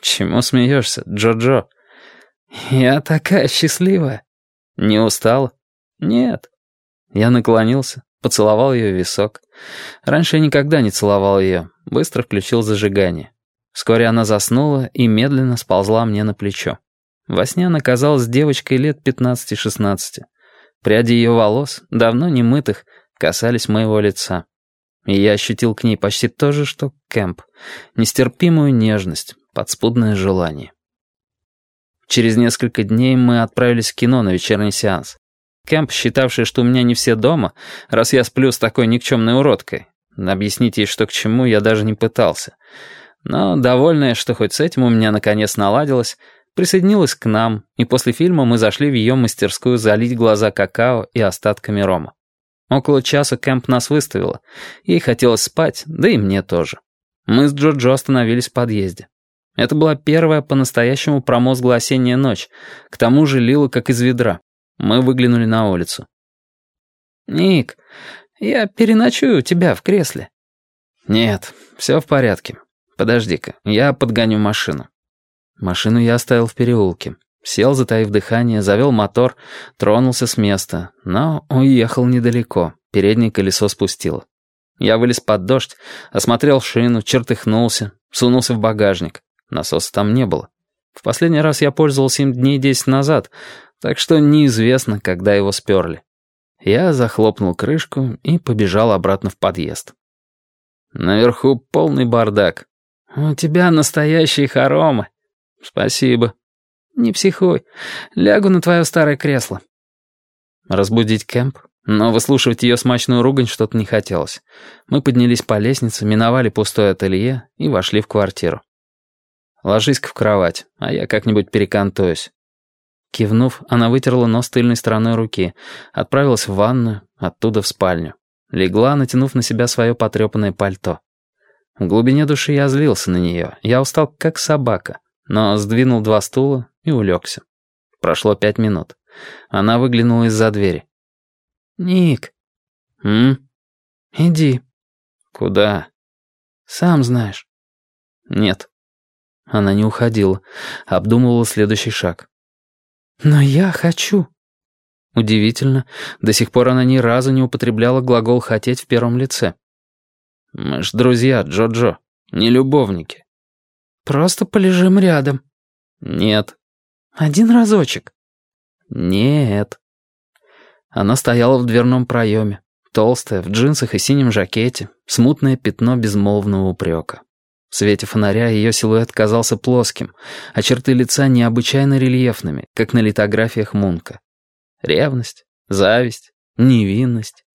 «Чему смеешься, Джо-Джо?» «Я такая счастливая». «Не устала?» «Нет». Я наклонился, поцеловал ее в висок. Раньше я никогда не целовал ее, быстро включил зажигание. Вскоре она заснула и медленно сползла мне на плечо. Во сне она казалась девочкой лет 15-16. Пряди ее волос, давно не мытых, касались моего лица. И я ощутил к ней почти то же, что Кэмп. Нестерпимую нежность, подспудное желание. Через несколько дней мы отправились в кино на вечерний сеанс. Кэмп, считавший, что у меня не все дома, раз я сплю с такой никчемной уродкой. Объяснить ей, что к чему, я даже не пытался. Но, довольная, что хоть с этим у меня наконец наладилось, присоединилась к нам, и после фильма мы зашли в ее мастерскую залить глаза какао и остатками рома. Около часа Кэмп нас выставила. Ей хотелось спать, да и мне тоже. Мы с Джо-Джо остановились в подъезде. Это была первая по-настоящему промозглая осенняя ночь. К тому же лило как из ведра. Мы выглянули на улицу. «Ник, я переночую у тебя в кресле». «Нет, все в порядке. Подожди-ка, я подгоню машину». Машину я оставил в переулке. Сел, затаив дыхание, завел мотор, тронулся с места, но уехал недалеко, переднее колесо спустило. Я вылез под дождь, осмотрел шину, чертыхнулся, сунулся в багажник. Насоса там не было. В последний раз я пользовался им дней десять назад, так что неизвестно, когда его сперли. Я захлопнул крышку и побежал обратно в подъезд. Наверху полный бардак. «У тебя настоящие хоромы». «Спасибо». «Не психуй. Лягу на твое старое кресло». Разбудить Кэмп? Но выслушивать ее смачную ругань что-то не хотелось. Мы поднялись по лестнице, миновали пустое ателье и вошли в квартиру. «Ложись-ка в кровать, а я как-нибудь перекантуюсь». Кивнув, она вытерла нос тыльной стороной руки, отправилась в ванную, оттуда в спальню. Легла, натянув на себя свое потрепанное пальто. В глубине души я злился на нее. Я устал как собака но сдвинул два стула и улегся. Прошло пять минут. Она выглянула из-за двери. «Ник». «М?» «Иди». «Куда?» «Сам знаешь». «Нет». Она не уходила, обдумывала следующий шаг. «Но я хочу». Удивительно, до сих пор она ни разу не употребляла глагол «хотеть» в первом лице. «Мы ж друзья, Джо-Джо, не любовники». Просто полежим рядом». «Нет». «Один разочек». «Нет». Она стояла в дверном проеме, толстая, в джинсах и синем жакете, смутное пятно безмолвного упрека. В свете фонаря ее силуэт казался плоским, а черты лица необычайно рельефными, как на литографиях Мунка. Ревность, зависть, невинность.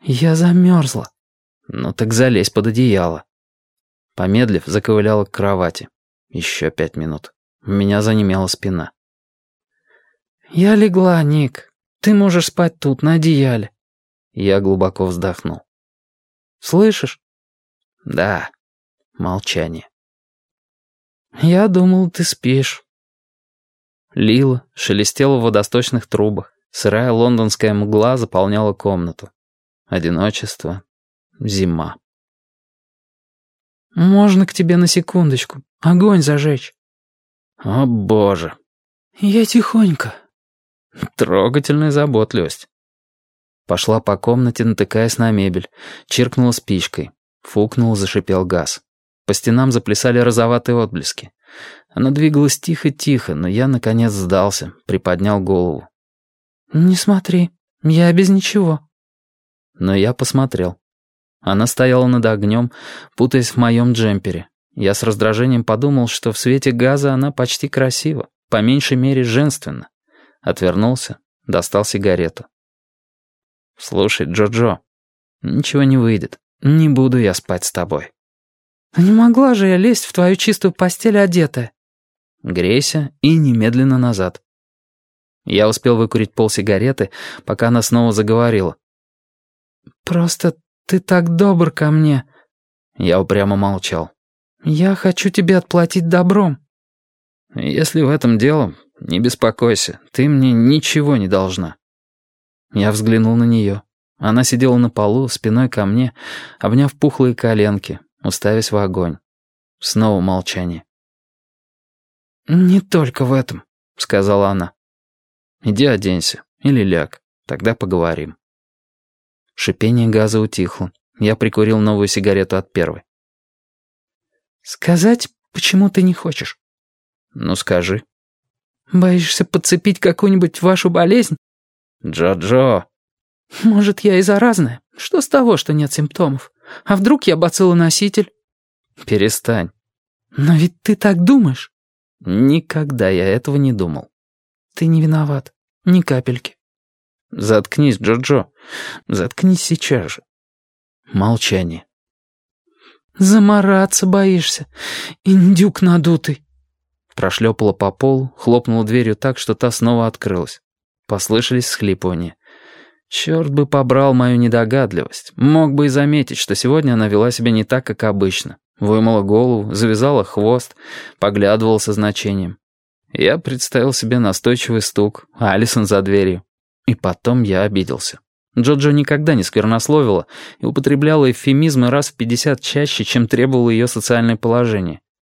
«Я замерзла». «Ну так залезь под одеяло». Помедлив, заковыляла к кровати. Еще пять минут. У меня занемела спина. «Я легла, Ник. Ты можешь спать тут, на одеяле». Я глубоко вздохнул. «Слышишь?» «Да». Молчание. «Я думал, ты спишь». Лила шелестела в водосточных трубах. Сырая лондонская мгла заполняла комнату. Одиночество. Зима. «Можно к тебе на секундочку? Огонь зажечь?» «О, боже!» «Я тихонько». Трогательная заботливость. Пошла по комнате, натыкаясь на мебель, чиркнула спичкой. Фукнул, зашипел газ. По стенам заплясали розоватые отблески. Она двигалась тихо-тихо, но я, наконец, сдался, приподнял голову. «Не смотри, я без ничего». Но я посмотрел. Она стояла над огнем, путаясь в моем джемпере. Я с раздражением подумал, что в свете газа она почти красива, по меньшей мере женственна. Отвернулся, достал сигарету. «Слушай, Джо-Джо, ничего не выйдет. Не буду я спать с тобой». «Не могла же я лезть в твою чистую постель одетая». Грейся и немедленно назад. Я успел выкурить пол сигареты, пока она снова заговорила. «Просто «Ты так добр ко мне». Я упрямо молчал. «Я хочу тебе отплатить добром». «Если в этом дело, не беспокойся, ты мне ничего не должна». Я взглянул на нее. Она сидела на полу, спиной ко мне, обняв пухлые коленки, уставясь в огонь. Снова молчание. «Не только в этом», — сказала она. «Иди оденься или ляг, тогда поговорим». Шипение газа утихло. Я прикурил новую сигарету от первой. «Сказать, почему ты не хочешь?» «Ну, скажи». «Боишься подцепить какую-нибудь вашу болезнь?» «Джо-Джо!» «Может, я и заразная? Что с того, что нет симптомов? А вдруг я бациллоноситель?» «Перестань». «Но ведь ты так думаешь?» «Никогда я этого не думал». «Ты не виноват. Ни капельки». «Заткнись, Джо-Джо. Заткнись сейчас же». Молчание. «Замараться боишься. Индюк надутый». Прошлепала по полу, хлопнула дверью так, что та снова открылась. Послышались схлипывания. Черт бы побрал мою недогадливость. Мог бы и заметить, что сегодня она вела себя не так, как обычно. Вымыла голову, завязала хвост, поглядывала со значением. Я представил себе настойчивый стук, Алисон за дверью. И потом я обиделся. Джоджо никогда не сквернословила и употребляла эвфемизмы раз в пятьдесят чаще, чем требовало ее социальное положение.